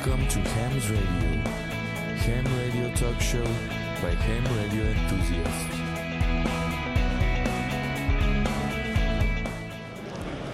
Welcome to Ham's Radio. Ham Radio Talk Show by Ham Radio Enthusiasts.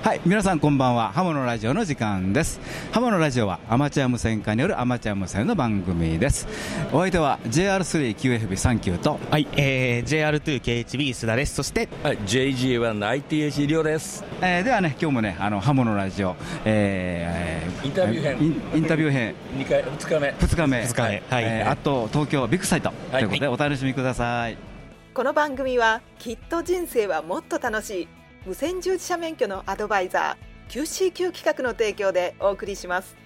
はい皆さんこんばんは。ハモのラジオの時間です。ハモのラジオはアマチュア無線化によるアマチュア無線の番組です。お相手は JR3QFB39 と。はい、えー、JR2KHB 須田です。そして、はい、JG1ITH 量です。えーではね今日もねあのハモのラジオ、えーインタビュー編。インインタビュー編。二回二日目。2日目。二日目。はい。えーあと東京ビッグサイト。ということでお楽しみください。この番組はきっと人生はもっと楽しい無線従事者免許のアドバイザー QCQ 企画の提供でお送りします。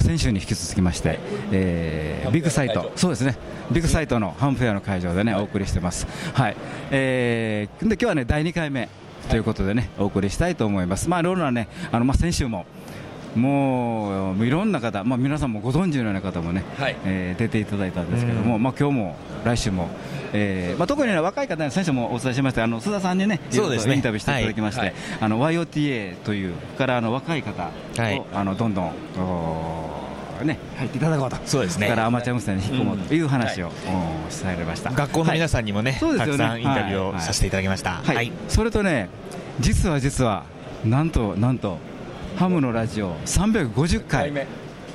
先週に引き続きまして、えービッグサイト、そうですね、ビッグサイトのハムフェアの会場でね、お送りしてます。はい、えーで今日はね、第2回目ということでね、お送りしたいと思います。まあ、いろいろなね、あのまあ先週も。もういろんな方、まあ、皆さんもご存知のような方もね、はい。えー出ていただいたんですけども、まあ今日も来週も、えーまあ、特に、ね、若い方に先週もお伝えしましたあの須田さんにね、そうですね。インタビューしていただきまして、はい。あの YOTA という、からあの若い方を、はい。あのどんどんね、入っていただこうと、そうですね。からアマチュア無線に引き込もうという話を、おー伝えられました。学校の皆さんにもね、たくさんインタビューはい。をさせていただきました。はい、それとね、実は実は、なんとなんと、ハムのラジオ350回目。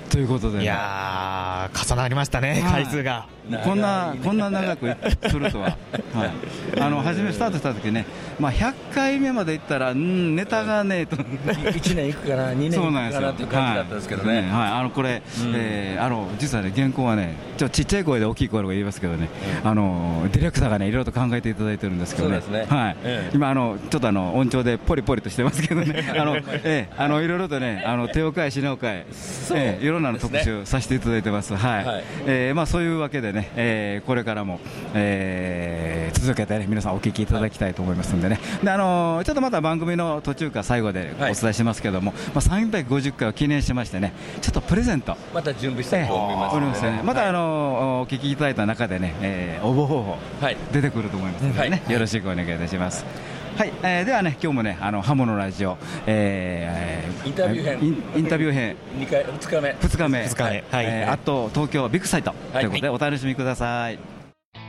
ということで、ね、いやー、重なりましたね、はい。回数が。こんなこんな長くするとは、はい、あの初めスタートした時ね、まあ、100回目までいったら、うん、ネタがねえと。一年いくかな、二年いくかなっていう感じだったんですけどね。はい、はい。あのこれ、うん。えーあの実はね、原稿はね、ちょっとちっちゃい声で大きい声で言いますけどね、あのディレクターがね、いろいろと考えていただいてるんですけどね、ね。はい。ええ今あの、ちょっとあの音調でポリポリとしてますけどね、あのえーあのいろいろとね、あの手を変え、品を変え、えーいろんなの特集させていただいてます。はい。はい。えーまあ、そういうわけでね、えーこれからも、えー続けて、ね、皆さんお聞きいただきたいと思いますんでね、であのーちょっとまた番組の途中か最後でおはい。伝えしますけども、まあ、350回を記念しましてね、ちょっとプレゼント。また準備したいと思いますおりますね。またあのお聞きいただいた中でね、えー応募方法はい。出てくると思いますのでね、はい。よろしくお願いいたします。はい、えーではね今日もねあのハモのラジオ、えーインタビュー編。インタビュー編。二回二日目。2日目。二日目。はい。えーあと東京ビッグサイトということでお楽しみください。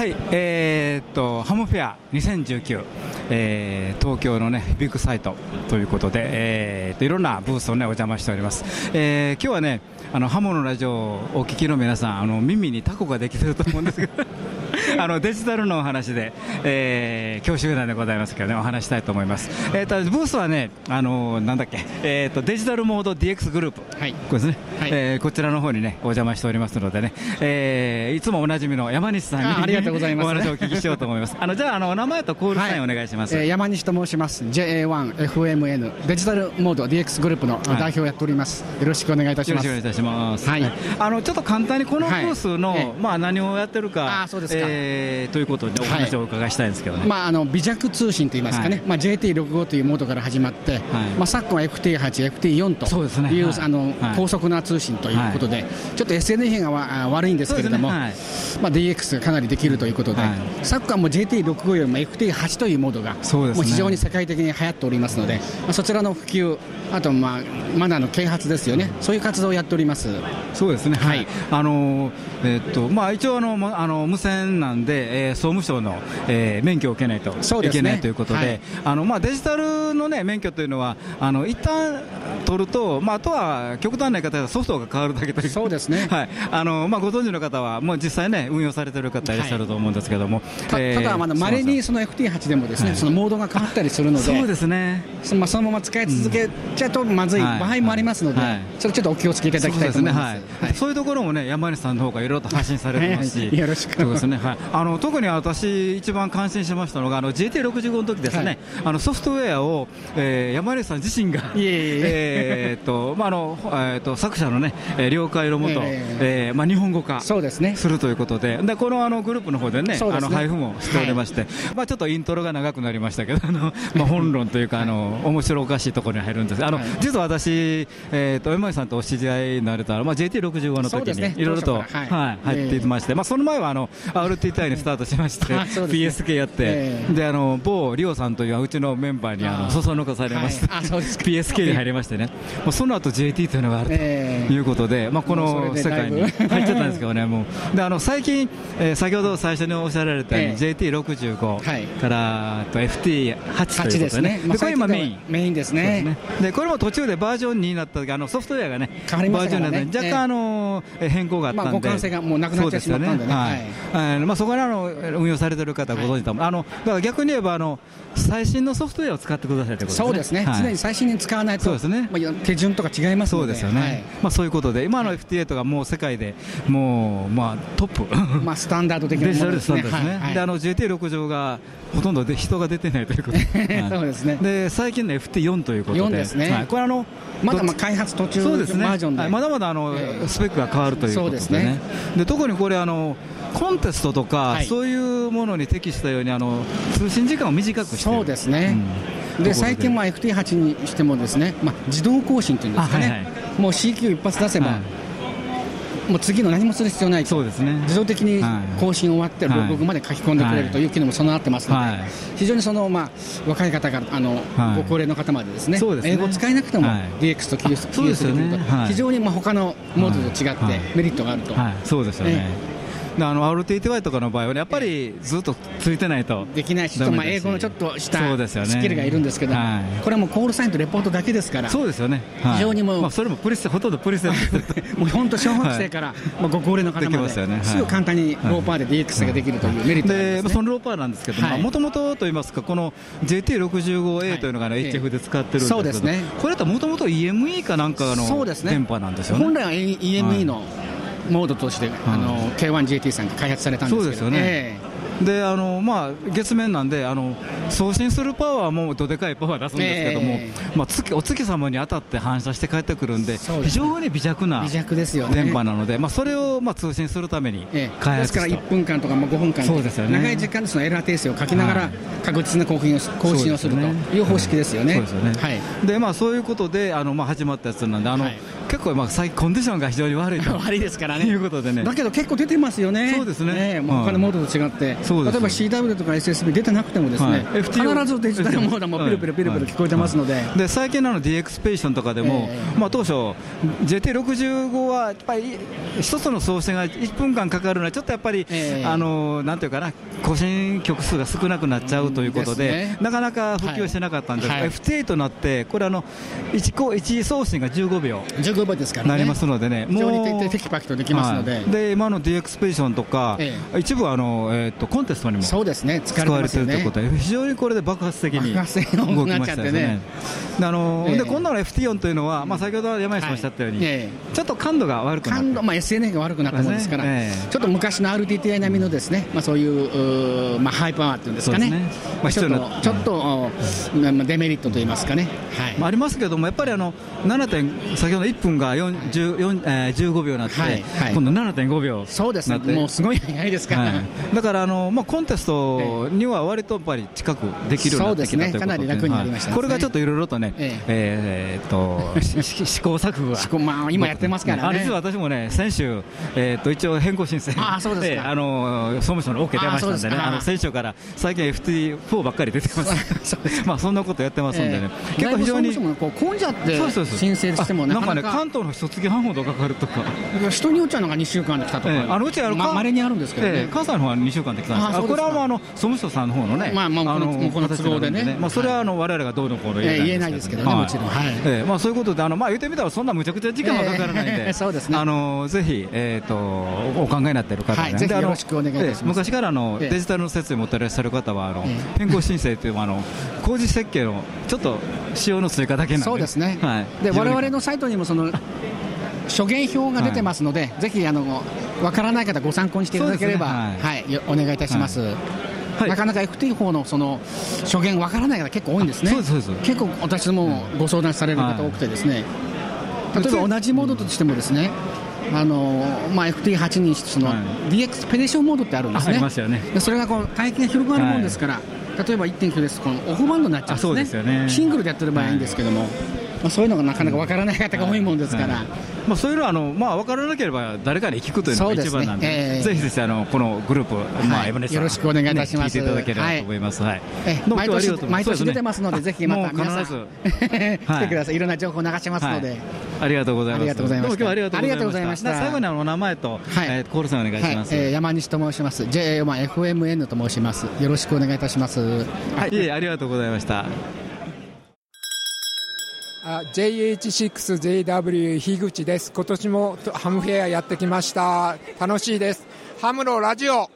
はい、えーっとハムフェア2019、えー東京のねビッグサイトということで、えーっといろんなブースをねお邪魔しております。えー今日はねあのハモのラジオをお聞きの皆さんあの耳にタコができてると思うんですけど。あのデジタルのお話で、えー、教習団でございますけどね、お話したいと思います。えー、とブースはね、あのなんだっけ、えー、とデジタルモード DX グループ、はい。これですね、はい。えーこちらの方にね、お邪魔しておりますのでね、えーいつもおなじみの山西さんにあありがとうございます。お話をお聞きしようと思います。あのじゃああのお名前とコールサインお願いします。えー山西と申します。JA1FMN デジタルモード DX グループの代表をやっております、よろしくお願いいたします。よろしくお願いいたします。はい。あのちょっと簡単にこのブはいースの、ええまあ何をやってるか、あそうですか。えーということでお話をお伺いしたいんですけどね。まあ、あの微弱通信といいますかね、はい。まあ、JT65 というモードから始まって、まあ、昨今は FT8、FT4 というはい。あのはい。高速な通信ということで、ちょっと SNA が悪いんですけれども、まあ、DX がかなりできるということで、はい。昨今も JT65 よりも FT8 というモードがもう非常に世界的に流行っておりますので、まあ、そちらの普及、あと、まあ、マナーの啓発ですよね、そういう活動をやっております。そうですね、はい。あのえーっとまあ、一応あの、まあの無線なん間で、えー総務省の、えー免許を受けないといけないということで、はい。あのまあ、デジタルの、ね、免許というのは、あの一旦取ると、まあ、あとは極端な言い方でソフトが変わるだけという、そうですね。はい。あのまあ、ご存知の方は、もう実際ね、運用されてる方いらっしゃると思うんですけども、たえーただ、まだまれにその FT8 でもですね、はい。そのモードが変わったりするので、そうですね。そまあ、そのまま使い続けちゃうとまずい場合もありますので、はい。それちょっとお気をつけいただきたいと思います。そうはい。そういうところもね、山西さんの方がいろいろと発信されてますし、はい。よろしくそうですね、はい、あの特に私、一番感心しましたのが、あの GT65 の時ですね、はい。あのソフトウェアを、えー山西さん自身が、いえいええーっとまああのえーっと作者のね、えー了解のもと、ええーまあ、日本語化。そうですね。するということで、でこのあのグループの方でね、そうですね。あの配布もしておりまして、まあちょっとイントロが長くなりましたけど、あのまあ本論というか、あの面白おかしいところに入るんです。が、あの、はい。実は私、えー、と山井さんとお知り合いになれたら、まあ、JT65 の時にいろいろと、当初から。ははいい入っていまして、まあ、その前はあの RTTI にスタートしまして、PSK やって、ええ。であの某リオさんといううちのメンバーにあのあそそのかされまして、PSK に入りましてね、もうその後 JT というのがあると。えーいうことで、まあ、この世界に入っちゃったんですけどね、もう。であの最近、えー先ほど最初におっしゃられたように、え JT65 はい。から、と FT8 ということ8でですね、まあでこれ今メイン。メイン。ですそうですね。これも途中でバージョン2になった時あのソフトウェアがね変わりましたからね若干あのえ変更があったんで、まあ互換性がもうなくなってしまったんでね。はい。はい。まあそこらの運用されてる方はご存知だもん、あのだから逆に言えばあの最新のソフトウェアを使ってくださいということですね。そうですね、はい。常に最新に使わないと、そうですねまあ、手順とか違いますので、そうですよね、はい。まあそういうことで。今の FT8 がもう世界でもうまあトップ。まあ、スタンダード的なものですね。ですね、はい。あの JT6 上がほとんどで人が出てないということで、そうですね。で最近の FT4 ということで、4ですね。はい。これあのまだまあ開発途中そうですね。バージョンで、はい。まだまだあの、ええ。スペックが変わるということで,、ね。そうですね。で特にこれあの、コンテストとか、はい。そういうものに適したようにあの通信時間を短くしてる。そうですね、うん。で最近、まあ、FT8 にしてもですね、まあ、自動更新というんですかね、あはいはい。もう CQ 一発出せば、はい。もう次の何もする必要ないと。そうですね。自動的にはい更新終わって、はい。ログまで書き込んでくれるという機能も備わってますので、はい。非常にその、まあ、若い方からあの、はい。ご高齢の方までですね。そうですね。英語を使えなくてもはい。DX と QS とはい。非常にまあ他のモードと違ってはい。メリットがあると、はい、そうですよね、えであの RTTY とかの場合はね、やっぱりずっとついてないと。できないし、ちょっとまあ英語のちょっとしたスキルがいるんですけど、はい。これはもうコールサインとレポートだけですから、そうですよね、はい。非常にもうまあ、それもプリセほとんどプリセットもう本当、小学生から、まあ、ご高齢の方まで、ますよね。ぐ簡単にローパーで DX ができるというメリットで、ますね。そのローパーなんですけどはい。もともとといいますか、この JT65A というのが、ねはい。HF で使ってるんですけど、そうですね。これだともともと EME かなんかの電波なんですよね。本来は EME のモードとして、あの K1GT さんが開発されたんですけど、そうですよね。えであのまあ、月面なんであの送信するパワーもどでかいパワー出すんですけども、えまあ、月お月様に当たって反射して帰ってくるんでですね。非常に微弱なえ微弱ですよね。電波なので、まあ、それをまあ通信するためにええ。開ですから発した1分間とかまあ5分間そうですよね。長い時間でそのエラー訂正を書きながらはい。確実な更新をす更新をするという方式ですよね。そうですよね。はい。でまあ、そういうことであの、まあ、始まったやつなんで、あのはい結構、まあ、最近コンディションが非常に悪いと。悪いですからいね。うことでね。だけど結構出てますよね。そうですね。ええもう他のモードと違って、そう例えば CW とか SSB 出てなくてもですね、はい。必ずデジタルモードもピルピルピルピル聞こえてますので、で最近の DX ペーションとかでも、えまあ、当初、JT65 はやっぱり一つの送信が1分間かかるのは、ちょっとやっぱり、ええ。あのなんていうかな、更新曲数が少なくなっちゃうということで、ね。なかなか普及してなかったんですが、はい。FT8 となって、これあの1個、1送信が15秒。15秒ですからね。なりますのでね、非常にもうテキパキとできますので、はい。で今の DX ペーションとか、え一部あの、えー、とコンテストにもそうですね、使使われてるということ。で、非常にこれで爆発的に動きましたよねちゃってね。であのええ。で今度の FT4 というのは、まあ、先ほど山井さんおっしゃったように、はい。えちょっと感度が悪くな感度、まあ、SNA が悪くなったものですから、ええ。ちょっと昔の RTTI 並みのですね、まあ、そういうまあ、ハイパワーっていうんですかね、ね。まあちょっとちょっと、デメリットといいますかね、はい。まあ、ありますけども、やっぱりあの7点先ほど1分が4 10 4えー15秒になって、はいはい。今度7.5秒そうです。ね、なって。もうすごい早いですから、はい、だからあの、まあ、コンテストには割とやっぱり近くできるようになってきたということで。ね。かなり楽になりましたね。はいこれがちょっといろいろとね、ええ。ーえーっと 試行錯誤が。まあ今やってますからね。あ実は私もね、先週、えーっと一応変更申請、あそうですあの総務省の OK 出ましたんでね、あの先週から最近 FT4 ばっかり出てます、まあそんなことやってますんでね、ええ。結構非常にだいぶ総務省もこう混んじゃって申請してもなかなか関東の一月半ほどかかるとか、人によっちゃうのが2週間で来たとか、ええあのうちあのかま稀にあるんですけどね、ええ関西の方は2週間で来たんです。あこれはもうあの総務省さんの方のね、まあまあこのもうこの都合でね。まあ、それはあの我々がどうのこうのええ言えないですけどねもちろん。はい。ええまあ、そういうことで、あのまあ、言ってみたら、そんなむちゃくちゃ時間はかからないんで、ええそうですね。あのぜひ、えー、とおお考えになっている方はいねであのぜひよろしくお願いいたします。ええ昔からあの、ええ。デジタルの設備を持っていらっしゃる方は、あのえ変更申請というあの工事設計のちょっと仕様の追加だけなんで、そうですね、はい、で我々のサイトにもその諸言表が出てますので、ぜひあのわからない方、ご参考にしていただければ、ね。はい、よお願いいたします。はい。なかなか FT 法のその諸言わからない方結構多いんですね。結構私もご相談される方多くてですね。例えば同じモードとしてもですね。あのまあ、FT8 にその、はい。DX ペデーションモードってあるんですね。あありますよね。でそれがこう帯域が広がるもんですから、例えば1.9です。とこのオフバンドになっちゃうんですね。あそうですよね。シングルでやってる場合はいいんですけども、まあ、そういうのがなかなかわからない方が多いもんですから、はい。まあ、そういうのはあの、まあ、分からなければ誰かに聞くというのが一番なんで、ええ。ぜひぜひあのこのグループ、まあ、はいエブネスさんよろしくお願いいたします。ね聞いていただければと思います。はい。毎年毎年出てますので、ぜひまた皆さん。来てください、いろんな情報流しますので、はい。ありがとうございます。ありがとうございました。どうも今日はありがとうございました。最後にあのお名前と、はい。えーコールさんお願いします。はい。えー山西と申します、JA1FMN と申します、よろしくお願いいたします。はい、ありがとうございました。JH6JW 樋口です。今年もハムフェアやってきました。楽しいです。ハムのラジオ。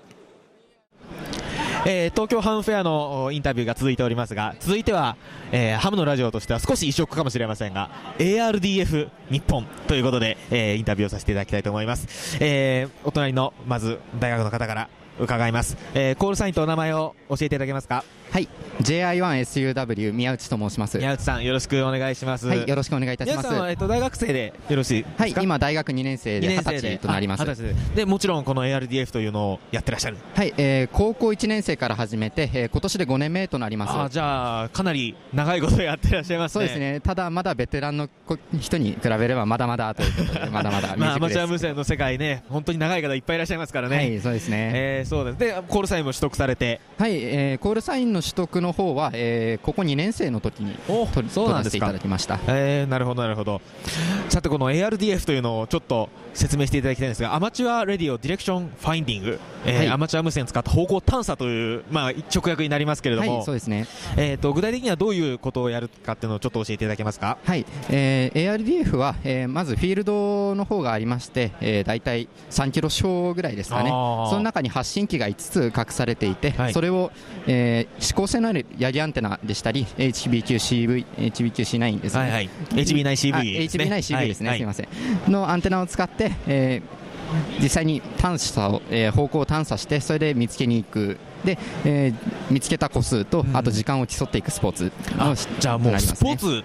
えー東京ハムフェアのインタビューが続いておりますが、続いては、えーハムのラジオとしては少し異色かもしれませんが、ARDF 日本ということで、えーインタビューをさせていただきたいと思います。えーお隣の、まず、大学の方から伺います。えーコールサインとお名前を教えていただけますか？はい。JI1SUW 宮内と申します。宮内さん、よろしくお願いします。はいよろしくお願いいたします。宮内さんは、えっと、大学生でよろしいですか？はい今大学2年生で二20歳となります。ででもちろんこの ARDF というのをやってらっしゃる。はい、えー高校1年生から始めて、えー今年で5年目となります。あじゃあかなり長いことやってらっしゃいますね。そうですね。ただまだベテランの子人に比べればまだまだということでまだまだ未まあ、アマチュア無線の世界ね、本当に長い方いっぱいいらっしゃいますからね。はいそうですね。えーそうです。で、コールサインも取得されて。はい、えーコールサインの取得の方は、えーここ2年生の時に取らせていただきましたえー、なるほど、なるほど。さて、この ARDF というのをちょっと説明していただきたいんですが、 Amateur Radio Direction Finding、えーはい。アマチュア無線を使った方向探査という、まあ、直訳になりますけれども、はいそうですね。えー、と具体的にはどういうことをやるかっていうのをちょっと教えていただけますか？はい、えー ARDF は、えーまずフィールドの方がありまして、えー、大体3キロ小ぐらいですかね。その中に発信機が5つ隠されていて、はい。それを、えー指向性のあるヤギアンテナでしたり HBQCV、HBQC9 ですね、はいはい。HB9CV あですね。HB9CV ですね、はい。すみません。のアンテナを使って、えー実際に探査を、えー方向を探査してそれで見つけに行く。で、えー見つけた個数と、あと時間を競っていくスポーツあじゃあもうスポーツ？ツ、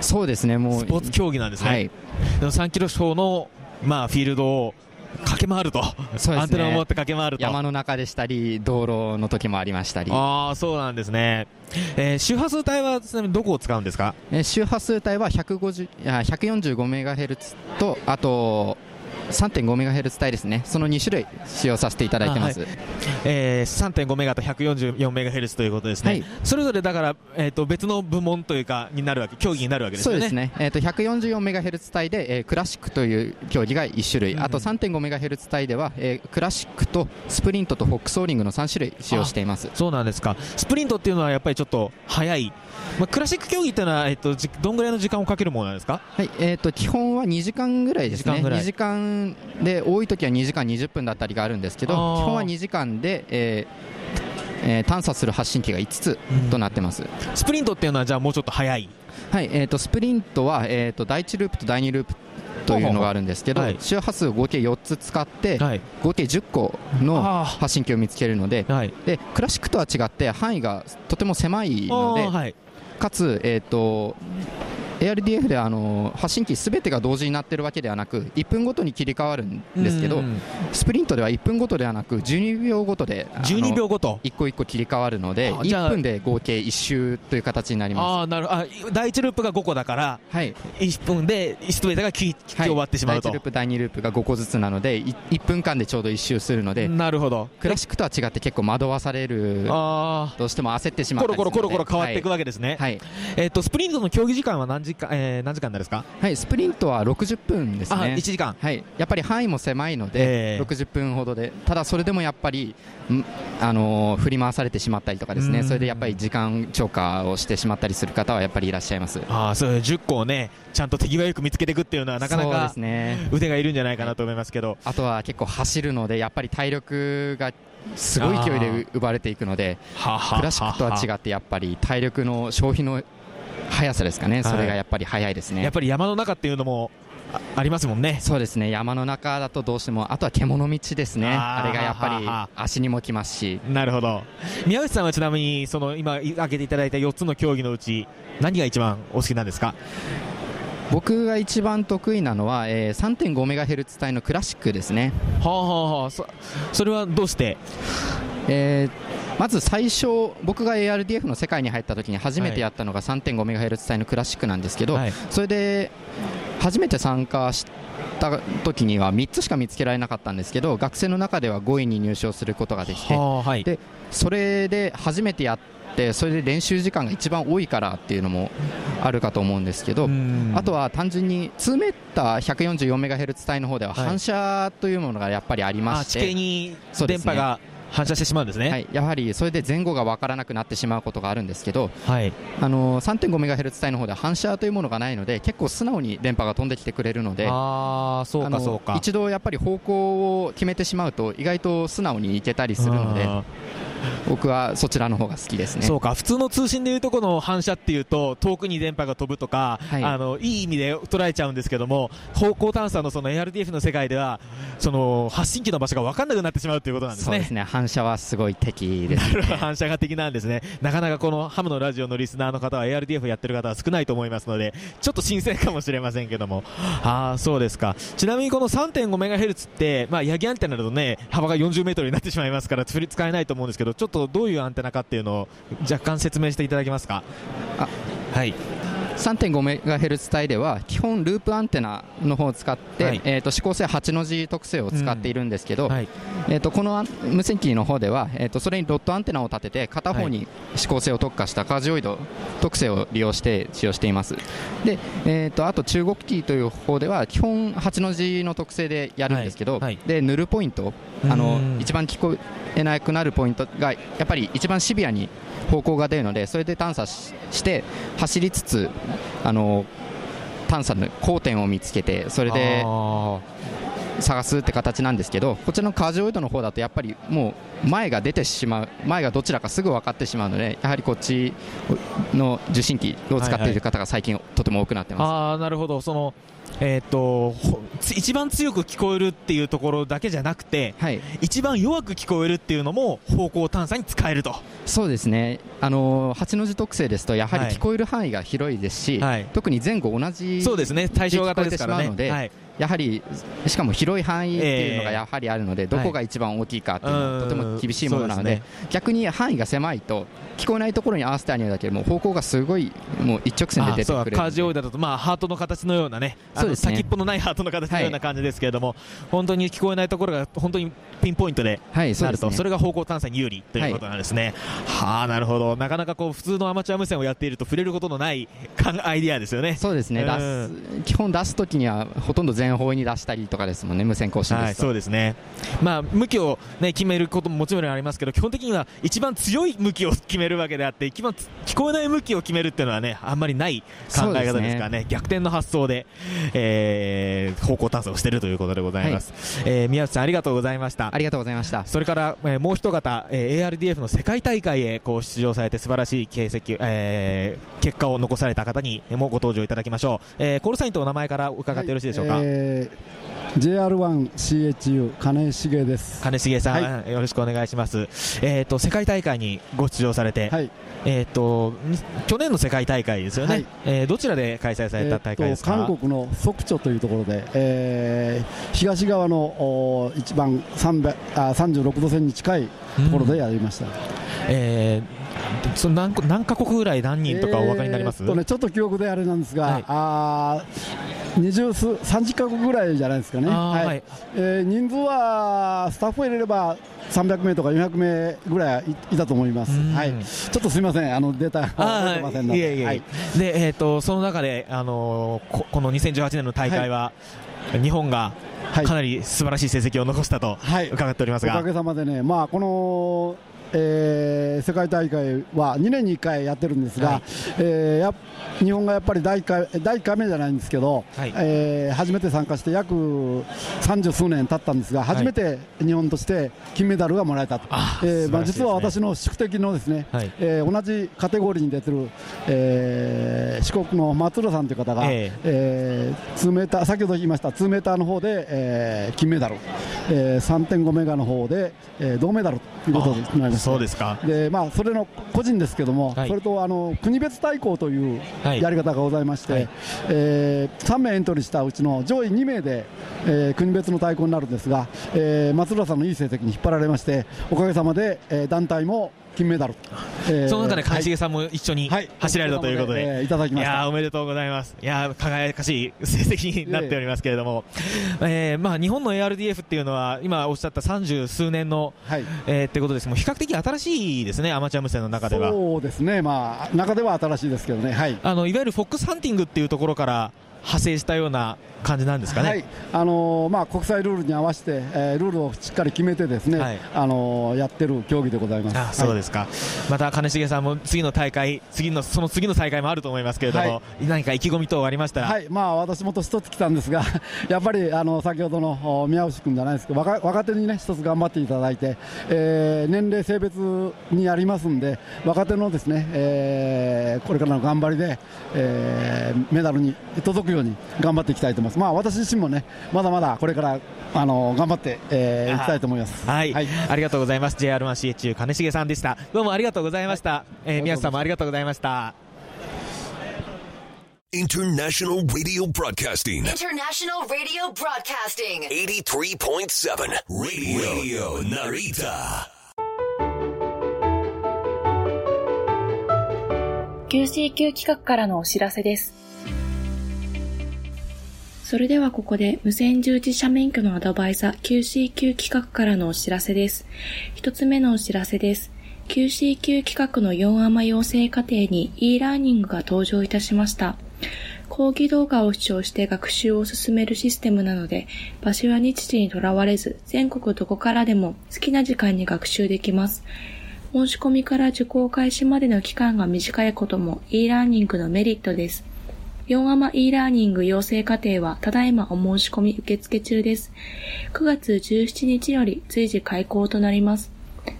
そうですねもう。スポーツ競技なんですね。はい。でも3キロ走の、まあ、フィールドを駆け回ると、そうですね。アンテナを持って駆け回ると。山の中でしたり道路の時もありましたり。ああ、そうなんですね。えー周波数帯はちなみにどこを使うんですか？えー周波数帯は150あ 145MHz とあと 3.5MHz 帯ですね。その2種類使用させていただいてます、あはい。えー、3.5メガと144メガヘルツということですね、はい。それぞれだから、えー、と別の部門というかになるわけ競技になるわけですよね。そうですね、えー、と 144MHz 帯で、えークラシックという競技が1種類、あと 3.5MHz 帯では、えークラシックとスプリントとフォックスオーリングの3種類使用しています。そうなんですか。スプリントっていうのはやっぱりちょっと速い、まあ、クラシック競技っていうのは、えー、とじどんぐらいの時間をかけるものなんですか？はいえー、と基本は2時間ぐらいですね。2時間ぐらい。2時間で多い時は2時間20分だったりがあるんですけど基本は2時間で、えーえー探査する発信機が5つとなってます、スプリントっていうのはじゃあもうちょっと速い？はいえー、とスプリントは、えー、と第1ループと第2ループというのがあるんですけど、はい。周波数を合計4つ使って、はい。合計10個の発信機を見つけるので,、はい。でクラシックとは違って範囲がとても狭いので、かつ、えー、と ARDF であの発信機すべてが同時になってるわけではなく1分ごとに切り替わるんですけどうんスプリントでは1分ごとではなく12秒ごとで12秒ごと。1個1個切り替わるのであじゃあ1分で合計1周という形になります。あーなるあ第1ループが5個だから、はい、1分で1ベータが切切り終わってしまうと、第1ループ第2ループが5個ずつなのでい1分間でちょうど1周するのでなるほど。クラシックとは違って結構惑わされるあどうしても焦ってしまコロコロコロコロ変わっていくわけですね、はい。えっとスプリントの競技時間は何時時間、えー何時間ですか？はい、スプリントは60分ですあね。1時間。はい、やっぱり範囲も狭いので、ええ。60分ほどで、ただそれでもやっぱり、んあのー振り回されてしまったりとかですね、うん。それでやっぱり時間超過をしてしまったりする方はやっぱりいらっしゃいます。ああそう10個をねちゃんと手際よく見つけていくっていうのはなかなかすね。腕がいるんじゃないかなと思いますけど、あとは結構走るので、やっぱり体力がすごい勢いで奪われていくので、クラシックとは違って、やっぱり体力の消費の速さですかね、はい。それがやっぱり速いですね。やっぱり山の中っていうのもあありますもんね。そうですね。山の中だとどうしてもあとは獣道ですね。あれがやっぱり足にもきますし。なるほど。宮内さんはちなみにその今挙げていただいた4つの競技のうち何が一番お好きなんですか？僕が一番得意なのは、えー、3.5メガヘルツ帯のクラシックですね、はあはあはあそそれはどうして？えーまず最初僕が ARDF の世界に入った時に初めてやったのが3.5メガヘルツ帯のクラシックなんですけど、はい。それで初めて参加した時には3つしか見つけられなかったんですけど学生の中では5位に入賞することができてはい。でそれで初めてやってそれで練習時間が一番多いからっていうのもあるかと思うんですけどうん。あとは単純に2メーター144メガヘルツ帯の方でははい。反射というものがやっぱりありまして、形にそうですね。電波が反射してしまうんですね。はい、やはりそれで前後が分からなくなってしまうことがあるんですけどはい。あの3.5メガヘルツ帯の方では反射というものがないので結構素直に電波が飛んできてくれるのでああそうかそうか。一度やっぱり方向を決めてしまうと意外と素直に行けたりするのであ僕はそちらの方が好きですね。そうか普通の通信でいうとこの反射っていうと遠くに電波が飛ぶとか、はい。あのいい意味で捉えちゃうんですけども方向探査のその ARDF の世界ではその発信機の場所が分かんなくなってしまうということなんですね。そうですね。反射はすごい敵ですなるほど反射が的なんですね。なかなかこのハムのラジオのリスナーの方は ARDF やってる方は少ないと思いますのでちょっと新鮮かもしれませんけども。ああそうですか。ちなみにこの 3.5MHz って、まあ、ヤギアンテナだとね幅が 40m になってしまいますからつり使えないと思うんですけどちょっとどういうアンテナかっていうのを若干説明していただけますか？はい。3.5メガヘルツ帯では基本ループアンテナの方を使って、はい。えー、と指向性8の字特性を使っているんですけど、はい。えー、とこの無線機の方では、えー、とそれにロットアンテナを立てて片方に指向性を特化したカージオイド特性を利用して使用しています。で、えー、とあと中国機という方では基本8の字の特性でやるんですけど、はい。はい。でヌルポイントあのうん一番聞こえなくなるポイントがやっぱり一番シビアに方向が出るのでそれで探査しして走りつつあの探査の交点を見つけてそれであ探すって形なんですけどこちらのカージオイドの方だとやっぱりもう前が出てしまう前がどちらかすぐ分かってしまうのでやはりこっちの受信機を使っている方が最近とても多くなってーます。あーなるほど。そのえーっと一番強く聞こえるっていうところだけじゃなくてはい、一番弱く聞こえるっていうのも方向探査に使えると。そうですね、あの8の字特性ですと、やはりはい。聞こえる範囲が広いですし、はい。特に前後同じそうですね。対象型ですからね。はいやはりしかも広い範囲っていうのがええ。やはりあるので、どこが一番大きいかっていうのうんはとても厳しいものなので、逆に範囲が狭いと、聞こえないところに合わせてあげるだけでも方向がすごいもう一直線で出てくれるカージオイドだと、まあ、ハートの形のようなねそうですね先っぽのないハートの形のような感じですけれども、本当に聞こえないところが本当にピンポイントでなると、ですねそれが方向探査に有利ということなんですね。はあ、なるほど。なかなかこう普通のアマチュア無線をやっていると触れることのないアイディアですよね。そうですね、うん出す基本出すときにはほとんど全方位に出したりとかですもんね、無線更新はい、ですと。そうですね。まあ、向きをね、決めることももちろんありますけど、基本的には一番強い向きを決めるわけであって、一番つ聞こえない向きを決めるっていうのはね、あんまりない考え方ですからね、逆転の発想で、えー方向探査をしているということでございます。えー宮内さんありがとうございましたあ。りがとうございました。それから、えーもう一方、えー ARDF の世界大会へこう出場されて素晴らしい形跡、えー結果を残された方にもご登場いただきましょう、えーコールサインとお名前から伺ってよろしいでしょうか、えー JR1CHU 金重です。金重さん、はよろしくお願いします、えー、と世界大会にご出場されて、はい。えー、とに去年の世界大会ですよね、はいえーどちらで開催された大会ですか、えーと韓国のソクチョというところで、えー東側のお一番300あ36度線に近いところでやりました。えーその何個何カ国ぐらい何人とかお分かりになります、えね、ちょっと記憶であれなんですが、はい。あー20数30カ国ぐらいじゃないですかね、はい。はい。えー人数はスタッフを入れれば300名とか400名ぐらいいいたと思います、はい、ちょっとすみません、あのデータが覚えてませんので、いえいえ、はい。で、えっ、と、その中で、あのーこ、この2018年の大会は、日本がかなり素晴らしい成績を残したと伺っておりますが、おかげさまでね、まあ、この、えー世界大会は2年に1回やってるんですが、はい。えーや日本がやっぱり第1回第1回目じゃないんですけど、はい。えー初めて参加して約三十数年経ったんですが、初めて日本として金メダルがもらえたと、えーまあ、実は私の宿敵のですね、はい。えー同じカテゴリーに出てる、えー四国の松浦さんという方が、ええ。ー2メーター先ほど言いました2メーターの方で、えー金メダル、えー3.5メガの方で、えー銅メダルということになりましたそうですか。でまあ、それの個人ですけども、はい。それとあの国別対抗というはいやり方がございまして、はい。え3名エントリーしたうちの上位2名で、えー国別の対抗になるんですが、えー松浦さんのいい成績に引っ張られまして、おかげさまで、えー団体も金メダル、えーその中ではい。金重さんも一緒に走られたということで、おかげさまでえーいただきました。おめでとうございます。いやー輝かしい成績になっておりますけれども、えー。まあ日本の ARDF っていうのは今おっしゃった三十数年の、えーってことです。もう比較的新しいですね、アマチュア無線の中では。そうですね、まあ、中では新しいですけどね、はい、あのいわゆるフォックスハンティングっていうところから派生したような感じなんですかね？はいあのーまあ、国際ルールに合わせて、えールールをしっかり決めてですね、はいあのーやってる競技でございます。あそうですか、また金重さんも次の大会、次のその次の大会もあると思いますけれども、は何か意気込み等ありましたら、はい、まあ、私も年取ってきたんですが、やっぱりあの先ほどのお宮内君じゃないですけど、若若手にね、一つ頑張っていただいて、えー年齢、性別にありますんで、若手のですね、えーこれからの頑張りで、えーメダルに届くように頑張っていきたいと思います。まあ、私自身もね、まだまだこれからあの頑張って、えーいきたいと思います。はい、ありがとうございます。JR1CHU 金重さんでした。どうもありがとうございました。えー宮内さんもありがとうございました。International Radio Broadcasting. International Radio Broadcasting. 83.7 Radio, Narita. QCQ 企画からのお知らせです。それではここで無線従事者免許のアドバイザー QCQ 企画からのお知らせです。一つ目のお知らせです。QCQ 企画の4アマ養成課程に e ラーニングが登場いたしました。講義動画を視聴して学習を進めるシステムなので、場所や日時にとらわれず、全国どこからでも好きな時間に学習できます。申し込みから受講開始までの期間が短いことも e ラーニングのメリットです。4アマ e ラーニング養成課程はただいまお申し込み受付中です。9月17日より随時開講となります。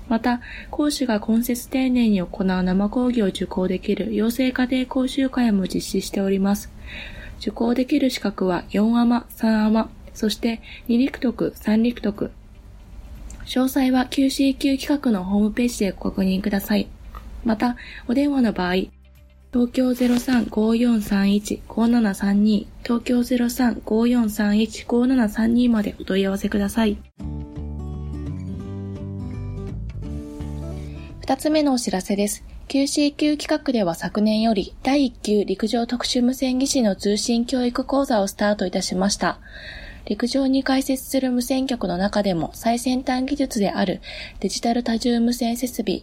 また、講師が今節丁寧に行う生講義を受講できる養成家庭講習会も実施しております。受講できる資格は4アマ、3アマ、そして2陸徳、3陸徳。詳細は QCQ 企画のホームページでご確認ください。また、お電話の場合、東京03-5431-5732東京03-5431-5732までお問い合わせください。二つ目のお知らせです。QCQ 企画では昨年より第1級陸上特殊無線技師の通信教育講座をスタートいたしました。陸上に開設する無線局の中でも最先端技術であるデジタル多重無線設備、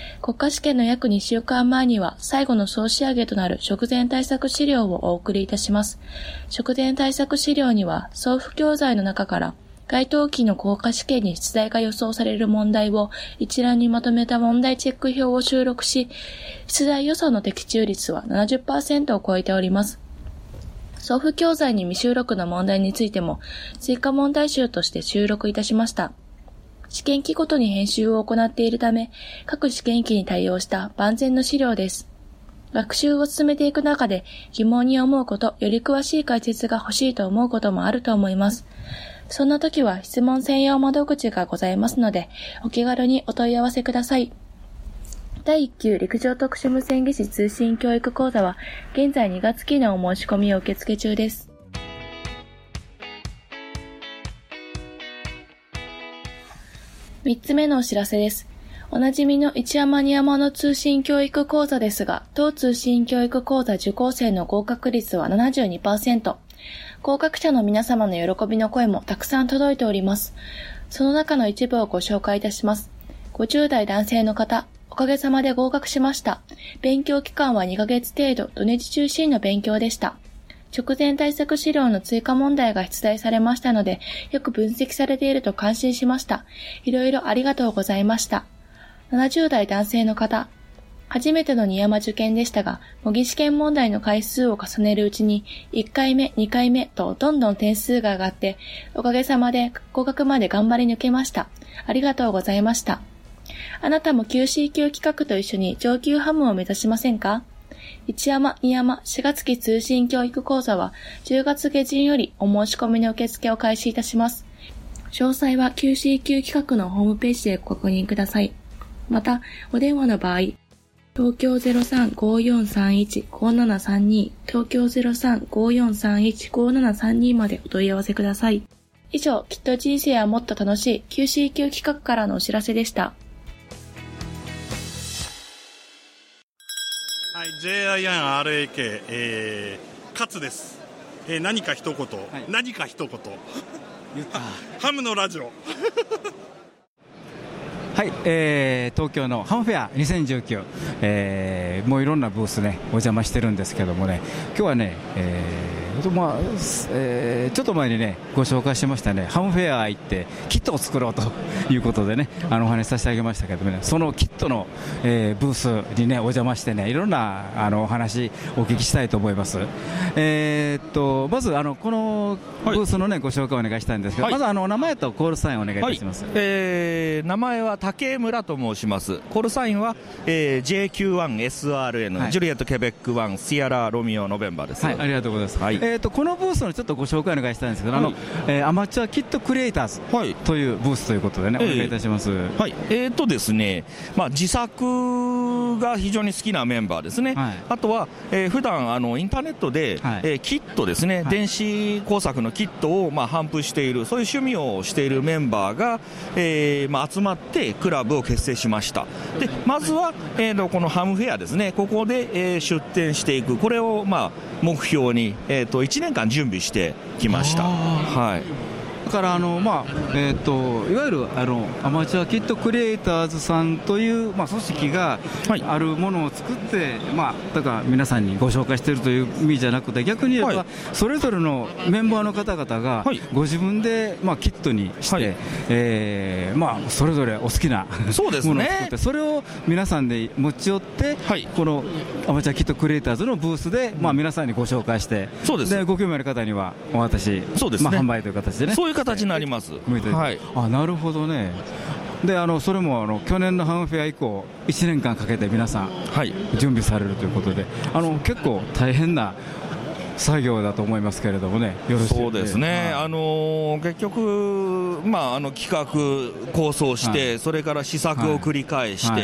国家試験の約2週間前には最後の総仕上げとなる食前対策資料をお送りいたします。食前対策資料には送付教材の中から該当期の国家試験に出題が予想される問題を一覧にまとめた問題チェック表を収録し、出題予想の的中率は70%を超えております。送付教材に未収録の問題についても追加問題集として収録いたしました。試験機ごとに編集を行っているため、各試験機に対応した万全の資料です。学習を進めていく中で疑問に思うこと、より詳しい解説が欲しいと思うこともあると思います。そんな時は質問専用窓口がございますので、お気軽にお問い合わせください。第1級陸上特殊無線技師通信教育講座は、現在2月期のお申し込みを受付中です。3つ目のお知らせです。おなじみの一山二山の通信教育講座ですが、当通信教育講座受講生の合格率は72%。合格者の皆様の喜びの声もたくさん届いております。その中の一部をご紹介いたします。50代男性の方、おかげさまで合格しました。勉強期間は2ヶ月程度、土日中心の勉強でした。直前対策資料の追加問題が出題されましたので、よく分析されていると感心しました。いろいろありがとうございました。70代男性の方、初めての二山受験でしたが、模擬試験問題の回数を重ねるうちに、1回目、2回目とどんどん点数が上がって、おかげさまで合格まで頑張り抜けました。ありがとうございました。あなたも QC 級企画と一緒に上級ハムを目指しませんか？一山、二山、4月期通信教育講座は10月下旬よりお申し込みの受付を開始いたします。詳細は QC 級企画のホームページでご確認ください。また、お電話の場合、東京03-5431-5732東京03-5431-5732までお問い合わせください。以上、きっと人生はもっと楽しい QC 級企画からのお知らせでした。はい、JINRAK、えー、勝です、えー何か一言、何か一言。ハムのラジオ。はい、えー東京のハムフェア2019、えーもういろんなブースね、お邪魔してるんですけどもね、今日はね、えーまあすえーちょっと前にね、ご紹介しましたね、ハムフェア行って、キットを作ろうということでね、あのお話しさせてあげましたけどもね、そのキットの、えーブースにね、お邪魔してね、いろんなあのお話、お聞きしたいと思います。えーっとまずあのこのブースのね、ご紹介お願いしたいんですけど、はいまずあのお名前とコールサインお願いいたします。えー名前は竹村と申します。コールサインは、えー JQ1SRN、はいジュリエット・ケベック1、シアラ・ロミオ・ノベンバーです。はい、ありがとうございます。えー、とこのブースのちょっとご紹介お願いしたいんですけど、あのはいえーアマチュアキットクリエイターズというブースということでね、お願いいたします。はい、えーとですね、まあ、自作が非常に好きなメンバーですね、あとは、えー普段あのインターネットで、えーキットですね、電子工作のキットを、まあ、頒布している、そういう趣味をしているメンバーが、えーまあ、集まってクラブを結成しました。でまずは、えーとこのハムフェアですね、ここで、えー出店していく、これを、まあ、目標に、えー、と1年間準備してきました。はい。だからあの、まあえー、といわゆるあのアマチュアキットクリエイターズさんという、まあ、組織があるものを作って、まあ、だから皆さんにご紹介しているという意味じゃなくて逆に言えば、それぞれのメンバーの方々がご自分で、まあ、キットにして、えーまあ、それぞれお好きなそうですね。ものを作ってそれを皆さんで持ち寄って、このアマチュアキットクリエイターズのブースで、まあ、皆さんにご紹介してそうです。ご興味ある方にはお渡しそうですね。まあ、販売という形でね。そういう形になります。はい。あなるほどね。であのそれもあの去年のハムフェア以降1年間かけて皆さん、準備されるということであの結構大変な作業だと思いますけれどもね。よろしいそうですね、あのー結局、まあ、あの企画、構想して、はい。それから試作を繰り返して、はい。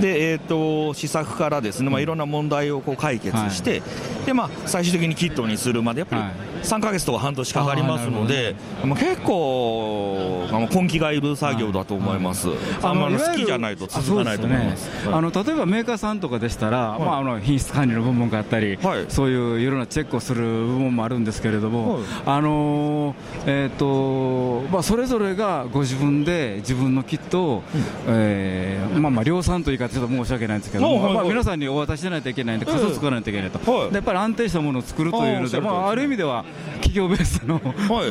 でえー、と試作からですね、まあ、いろんな問題をこう解決して、でまあ、最終的にキットにするまで、やっぱり3ヶ月とか半年かかりますので、まあ、結構、あの根気がいる作業だと思います、あんまり好きじゃないと続かないと思います。あの例えばメーカーさんとかでしたら、まあ、あの品質管理の部門があったり、そういういろんなチェックをする部門もあるんですけれども、あのーえーとまあ、それぞれがご自分で自分のキットを、えーまあ、まあ量産という言い方ちょっと申し訳ないんですけども、はいはいはい。まあ、皆さんにお渡ししないといけないんで数を作らないといけないと、でやっぱり安定したものを作るというのでまあ、ある意味では企業ベースの、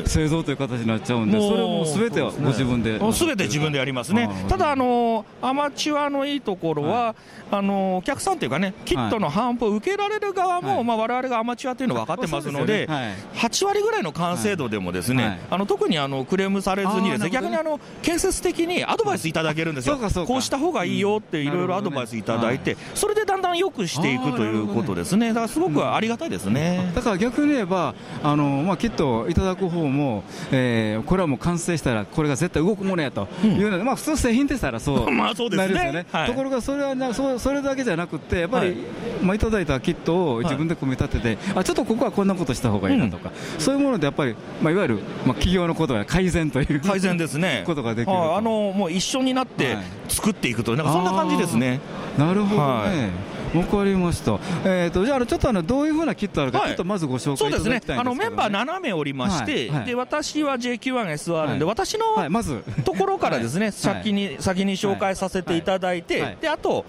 製造という形になっちゃうんでそれをもう全てはご自分で。すべて自分でやりますね、ただ、あのアマチュアのいいところは、あのお客さんというかね、キットの販布を受けられる側も、まあ我々がアマチュアというのは分かってますので、そうですよね。8割ぐらいの完成度でも、ですね、あの特にあのクレームされずにです、ね逆にあの建設的にアドバイスいただけるんですよ、こうした方がいいよっていろいろアドバイスいただいて、それでだんだん良くしていくということですね、だからすごくありがたいですね。だから逆に言えば、あのまあ、きっといただく方も、えーこれはもう完成したら、これが絶対動くものやというので、まあ、普通、製品でしたらそう まあそうですね。なるですよね、はい。ところがそれはなそそれだけじゃなくて、やっぱり、い。まあ、いただいたキットを自分で組み立てて、あちょっとここはこんなことした方がいいなとか、そういうものでやっぱり、まあ、いわゆる、まあ、企業のことは改善という改善ですね。ことができるはい。あのもう一緒になって作っていくと、なんかそんな感じですね。なるほどはい。ね。わかりました。えっ、と、じゃああの、ちょっとあの、どういうふうなキットあるか、はい。ちょっとまずご紹介いたそうですね。あのメンバー7名おりまして、はいはい。で私は JQ1SR で、私のまず。ところからですね、先に先に紹介させていただいて、であと、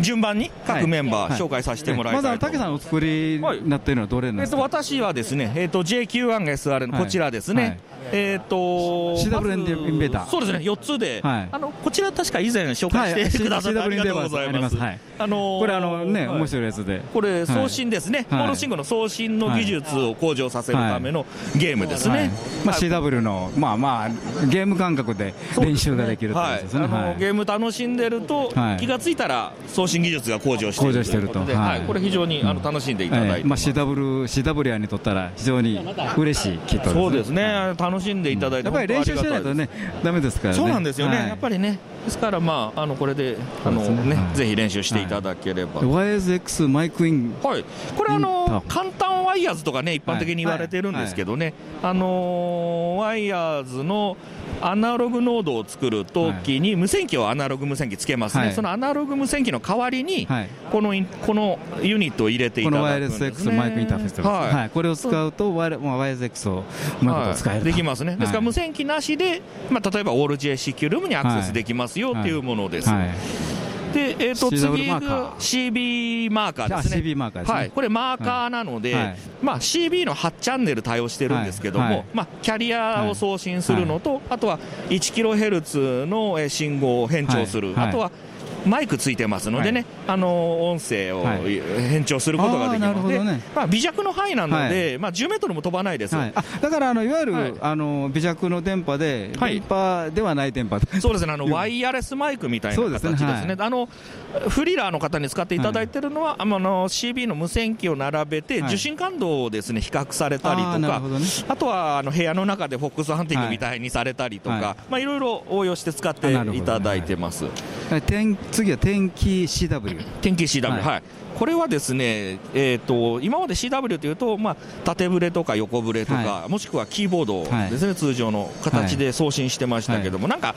順番に各メンバー紹介させてもらいまずあの、たいと竹さんお作りになっているのはどれなんえっと、ですか、私はですね、えっと、JQ1SR のこちらですね、はいえっと、CW インベーター。そうですね、4つで、はい。あのこちら、確か以前紹介してくださって、はいありがとうございます。はい。あのーこれあのね、はい。面白いやつで。これ、送信ですね、はい。モード信号の送信の技術を向上させるためのゲームですね。はい。まあ、CW の、まあまあ、ゲーム感覚で練習ができるというですね。あのはい。ゲーム楽しんでると、はい。気がついたら送信技術が向上しているということで、はい。はい。これ非常にあの楽しんでいただいてはいまあ、CW、CW にとったら非常に嬉しいキットですね。そうですね、楽しんでいただいて、やっぱり練習しないとね、ダメですからね。そうなんですよね、はい。やっぱりね、ですから、まあ、あのこれであの、ね。ぜひ練習していただければ。YSX マイクイン。はい、これあの、簡単ワイヤーズとかね、一般的に言われてるんですけどね、あのーワイヤーズのアナログノードを作るときに、無線機をアナログ無線機つけますね、はい。そのアナログ無線機の代わりに、このこのユニットを入れていこのただくんです YSX ね。マイクインターフェースです、はい。はい。これを使うと、ワイまあ YSX をうまいこと使える。できますね、ですからはい。無線機なしで、まあ、例えばオール JCQ ルームにアクセスできますよっていうものです。はいで、えー、と次が CB マーカーですね。マーカーですね。はい、これマーカーなので、はい。まあ、CB の8チャンネル対応してるんですけども、はい。はい。まあ、キャリアを送信するのと、あとは 1kHz のえー信号を変調する、はい。あとはマイクついてますのでね、あの音声をはい。変調することができるので、ね。まあ、微弱の範囲なので、まあ、10メートルも飛ばないです。だからあのいわゆる、あの微弱の電波で、電波ではない電波そうですね、あのワイヤレスマイクみたいなそうですね。形ですね、はい。あのフリーラーの方に使っていただいているのは、あの CB の無線機を並べて、はい。受信感度をですね比較されたりとか、あとはあの部屋の中でフォックスハンティングみたいにされたりとか、はい。まあ、いろいろ応用して使っていただいてます。はい。天次は天気 CW 天気 CW、はい。はいこれはですね、えー、と今まで CW というと、まあ、縦ブレとか横ブレとか、はもしくはキーボードですね、通常の形で送信してましたけども、なんか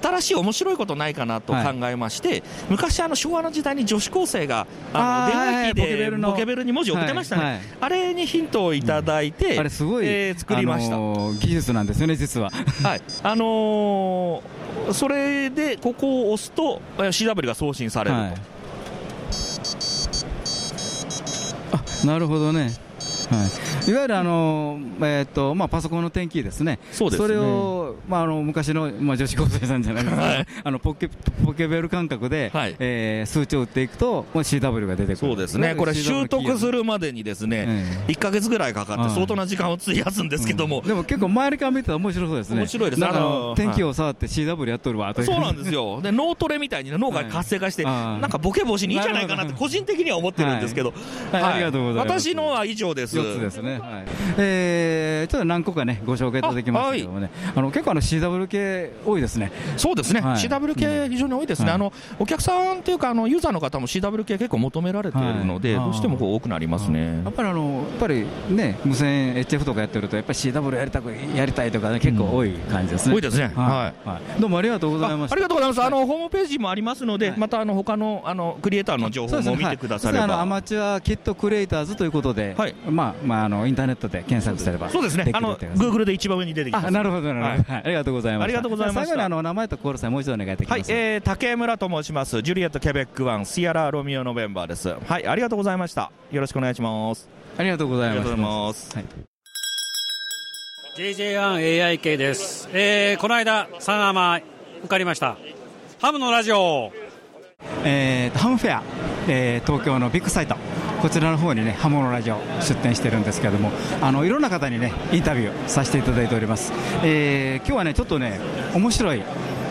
新しい面白いことないかなと考えまして、昔、あの昭和の時代に女子高生があの電話機でポケベルのポケベルに文字を送ってましたね、はいはい。あれにヒントをいただいて、あれすごい、えー作りました。あのー技術なんですよね、実は。はい、あのーそれでここを押すとえー CW が送信されると。なるほどね。はい、いわゆるあの、えーとまあ、パソコンの天気ですね、そね。れを、まあ、あの昔の、まあ、女子高生さんじゃないですか、あのポケポケベル感覚で、えー数値を打っていくと、まあ、CW が出てくる。そうですね、これ、習得するまでにですね、1か月ぐらいかかって、相当な時間を費やすんですけども、でも結構、周りから見てたら面白そうですね、面白いです。なんかああのの 天気を触って CW やっとるわといそうなんですよ、で 脳トレみたいにね脳が活性化して、なんかボケ防止にいいんじゃないかなって、個人的には思ってるんですけど、はい。ありがとうございます。私のは以上です。4つですね、はい。えーちょっと何個かね、ご紹介いただきましたけどもね、あの結構あの CW 系多いですね。そうですね、はい。CW 系非常に多いですね、はい。あのお客さんというかあのユーザーの方も CW 系結構求められているので、はい。どうしてもこう多くなりますね。やっぱりあのやっぱりね無線 HF とかやってるとやっぱり CW やりたくやりたいとかね結構多い感じですね。多いですね。はい。はい。どうもありがとうございました。ありがとうございます。あのホームページもありますので、またあの他のあのクリエイターの情報も見てくだされそうですね。アば。マチュアキットクリエイターズということで、まあまああのインターネットで検索すればそうですね。あの Google で一番上に出てきます。あなるほどなるほど、はい、ありがとうございます。ありがとうございました最後にあの名前とコールサインもう一度お願いできます？はい、えー、竹村と申します。ジュリエット・ケベック・ワン、シアラ・ロミオ・ノベンバーです。はい、ありがとうございました。よろしくお願いします。ありがとうございます。ありがとうございます。はい JJ1AIK です、えー、この間3アマ受かりましたハムのラジオえーとハムフェア、えー東京のビッグサイト、こちらの方にね、刃物ラジオ出店してるんですけれども、あのいろんな方にね、インタビューさせていただいております。えー今日はね、ちょっとね、面白い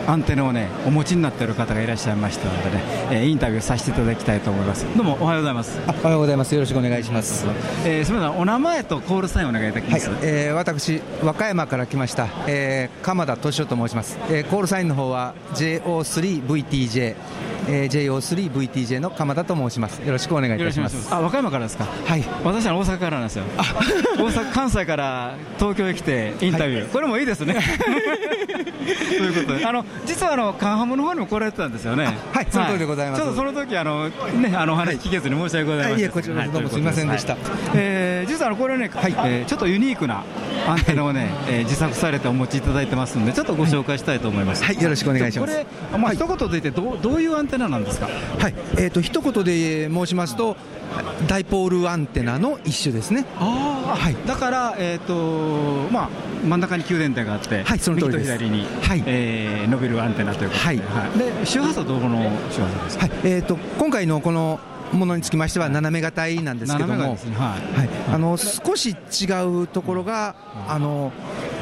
アンテナをね、お持ちになっている方がいらっしゃいましたのでね、えーインタビューさせていただきたいと思います。どうもおはようございます。おはようございます。よろしくお願いします。えーすみません、お名前とコールサインお願いいただきます？えー私、和歌山から来ました、えー鎌田敏夫と申します、えーコールサインの方は JO3VTJ、えー JO3VTJ の鎌田と申します。よろしくお願いいたします。あ、和歌山からですか？はい。私は大阪からなんですよ。大阪、関西から東京へ来てインタビュー。これもいいですね。ということで、あの実はあのカンハムの方にも来られてたんですよね。はいその通りでございます。ちょっとその時あのねあのお話聞けずに申し訳ございません。いえこちらどうもすみませんでした。はいえー実はあのこれね、えーちょっとユニークなアンテナをね、えー自作されてお持ちいただいてますんで、ちょっとご紹介したいと思います。はいよろしくお願いします。これ、まあ一言で言ってどうどういうアンテナなんですか？はい、えー、と一言で申しますと、ダイポールアンテナの一種ですね。あはい、だから、えーとまあ、真ん中に給電点があって、はいその通りです。右と左に、えー伸びるアンテナということで、はい。で周波数はどこの周波数ですか、はい。えー、と今回のこのものにつきましては斜め型なんですけども、ね。はい。はい。あの少し違うところが、あの